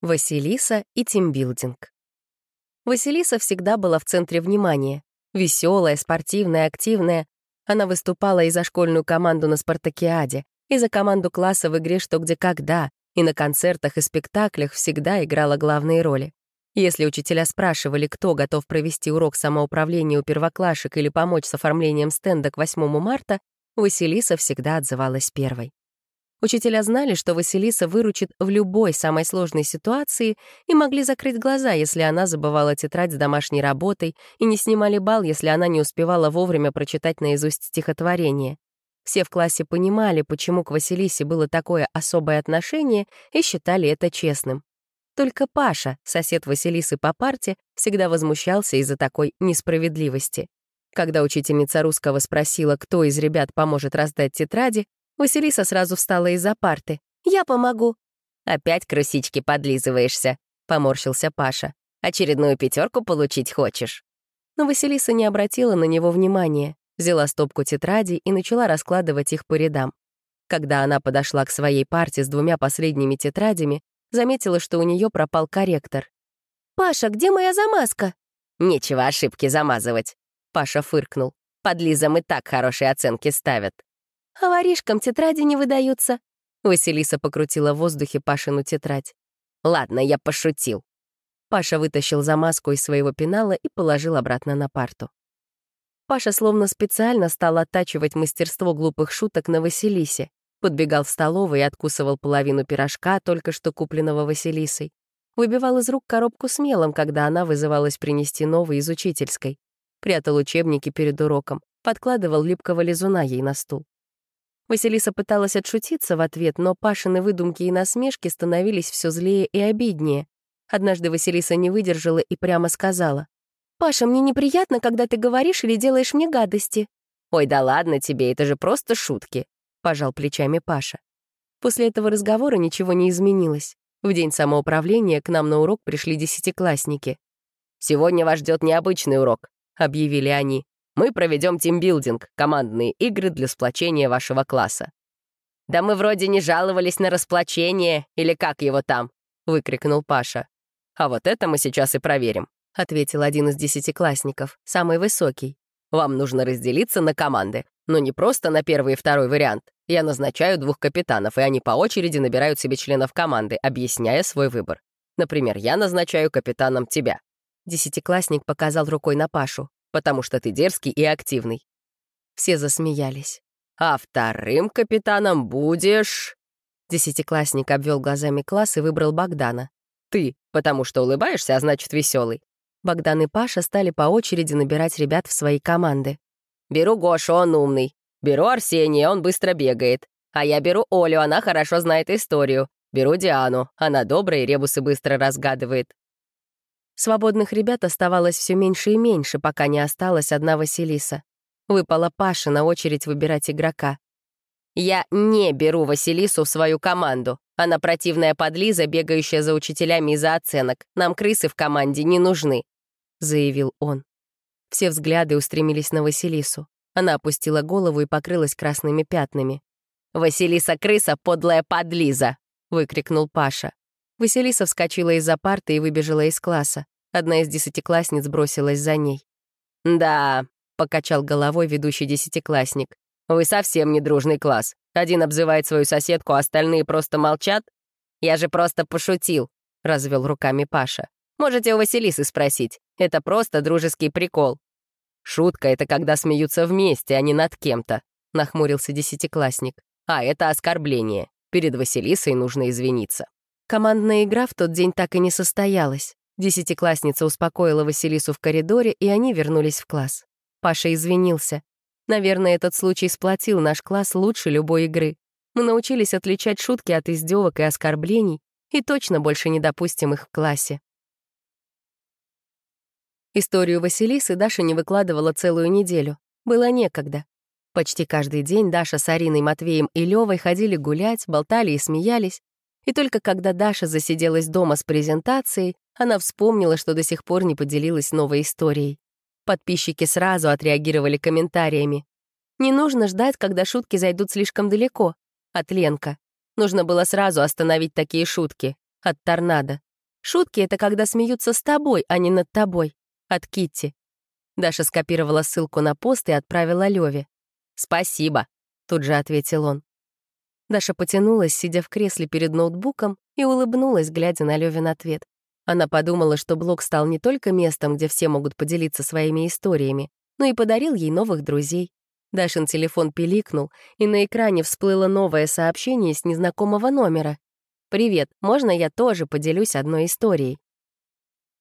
Василиса и тимбилдинг. Василиса всегда была в центре внимания. Веселая, спортивная, активная. Она выступала и за школьную команду на спартакиаде, и за команду класса в игре «Что, где, когда», и на концертах и спектаклях всегда играла главные роли. Если учителя спрашивали, кто готов провести урок самоуправления у первоклашек или помочь с оформлением стенда к 8 марта, Василиса всегда отзывалась первой. Учителя знали, что Василиса выручит в любой самой сложной ситуации и могли закрыть глаза, если она забывала тетрадь с домашней работой, и не снимали бал, если она не успевала вовремя прочитать наизусть стихотворение. Все в классе понимали, почему к Василисе было такое особое отношение, и считали это честным. Только Паша, сосед Василисы по парте, всегда возмущался из-за такой несправедливости. Когда учительница русского спросила, кто из ребят поможет раздать тетради, Василиса сразу встала из-за парты. «Я помогу». «Опять крысички подлизываешься», — поморщился Паша. «Очередную пятерку получить хочешь?» Но Василиса не обратила на него внимания, взяла стопку тетрадей и начала раскладывать их по рядам. Когда она подошла к своей парте с двумя последними тетрадями, заметила, что у нее пропал корректор. «Паша, где моя замазка?» «Нечего ошибки замазывать», — Паша фыркнул. «Под Лизом и так хорошие оценки ставят». А воришкам тетради не выдаются. Василиса покрутила в воздухе Пашину тетрадь. «Ладно, я пошутил». Паша вытащил замазку из своего пенала и положил обратно на парту. Паша словно специально стал оттачивать мастерство глупых шуток на Василисе. Подбегал в столовую и откусывал половину пирожка, только что купленного Василисой. Выбивал из рук коробку с мелом, когда она вызывалась принести новый из учительской. Прятал учебники перед уроком, подкладывал липкого лизуна ей на стул. Василиса пыталась отшутиться в ответ, но Пашины выдумки и насмешки становились все злее и обиднее. Однажды Василиса не выдержала и прямо сказала. «Паша, мне неприятно, когда ты говоришь или делаешь мне гадости». «Ой, да ладно тебе, это же просто шутки», — пожал плечами Паша. После этого разговора ничего не изменилось. В день самоуправления к нам на урок пришли десятиклассники. «Сегодня вас ждет необычный урок», — объявили они. Мы проведем тимбилдинг, командные игры для сплочения вашего класса». «Да мы вроде не жаловались на расплочение, или как его там?» — выкрикнул Паша. «А вот это мы сейчас и проверим», — ответил один из десятиклассников, самый высокий. «Вам нужно разделиться на команды, но не просто на первый и второй вариант. Я назначаю двух капитанов, и они по очереди набирают себе членов команды, объясняя свой выбор. Например, я назначаю капитаном тебя». Десятиклассник показал рукой на Пашу потому что ты дерзкий и активный». Все засмеялись. «А вторым капитаном будешь...» Десятиклассник обвел глазами класс и выбрал Богдана. «Ты, потому что улыбаешься, а значит, веселый. Богдан и Паша стали по очереди набирать ребят в свои команды. «Беру Гошу, он умный. Беру Арсения, он быстро бегает. А я беру Олю, она хорошо знает историю. Беру Диану, она добрая и ребусы быстро разгадывает. Свободных ребят оставалось все меньше и меньше, пока не осталась одна Василиса. Выпала Паша на очередь выбирать игрока. «Я не беру Василису в свою команду. Она противная подлиза, бегающая за учителями из-за оценок. Нам крысы в команде не нужны», — заявил он. Все взгляды устремились на Василису. Она опустила голову и покрылась красными пятнами. «Василиса-крыса — подлая подлиза!» — выкрикнул Паша. Василиса вскочила из-за парты и выбежала из класса. Одна из десятиклассниц бросилась за ней. «Да», — покачал головой ведущий десятиклассник, «вы совсем не дружный класс. Один обзывает свою соседку, а остальные просто молчат? Я же просто пошутил», — развел руками Паша. «Можете у Василисы спросить. Это просто дружеский прикол». «Шутка — это когда смеются вместе, а не над кем-то», — нахмурился десятиклассник. «А это оскорбление. Перед Василисой нужно извиниться». Командная игра в тот день так и не состоялась. Десятиклассница успокоила Василису в коридоре, и они вернулись в класс. Паша извинился. Наверное, этот случай сплотил наш класс лучше любой игры. Мы научились отличать шутки от издевок и оскорблений, и точно больше не допустим их в классе. Историю Василисы Даша не выкладывала целую неделю. Было некогда. Почти каждый день Даша с Ариной, Матвеем и Левой ходили гулять, болтали и смеялись, и только когда Даша засиделась дома с презентацией, она вспомнила, что до сих пор не поделилась новой историей. Подписчики сразу отреагировали комментариями. «Не нужно ждать, когда шутки зайдут слишком далеко». От Ленка. «Нужно было сразу остановить такие шутки». От Торнадо. Шутки — это когда смеются с тобой, а не над тобой. От Китти. Даша скопировала ссылку на пост и отправила Леве. «Спасибо», — тут же ответил он. Даша потянулась, сидя в кресле перед ноутбуком, и улыбнулась, глядя на Левин ответ. Она подумала, что блог стал не только местом, где все могут поделиться своими историями, но и подарил ей новых друзей. Дашин телефон пиликнул, и на экране всплыло новое сообщение с незнакомого номера. «Привет, можно я тоже поделюсь одной историей?»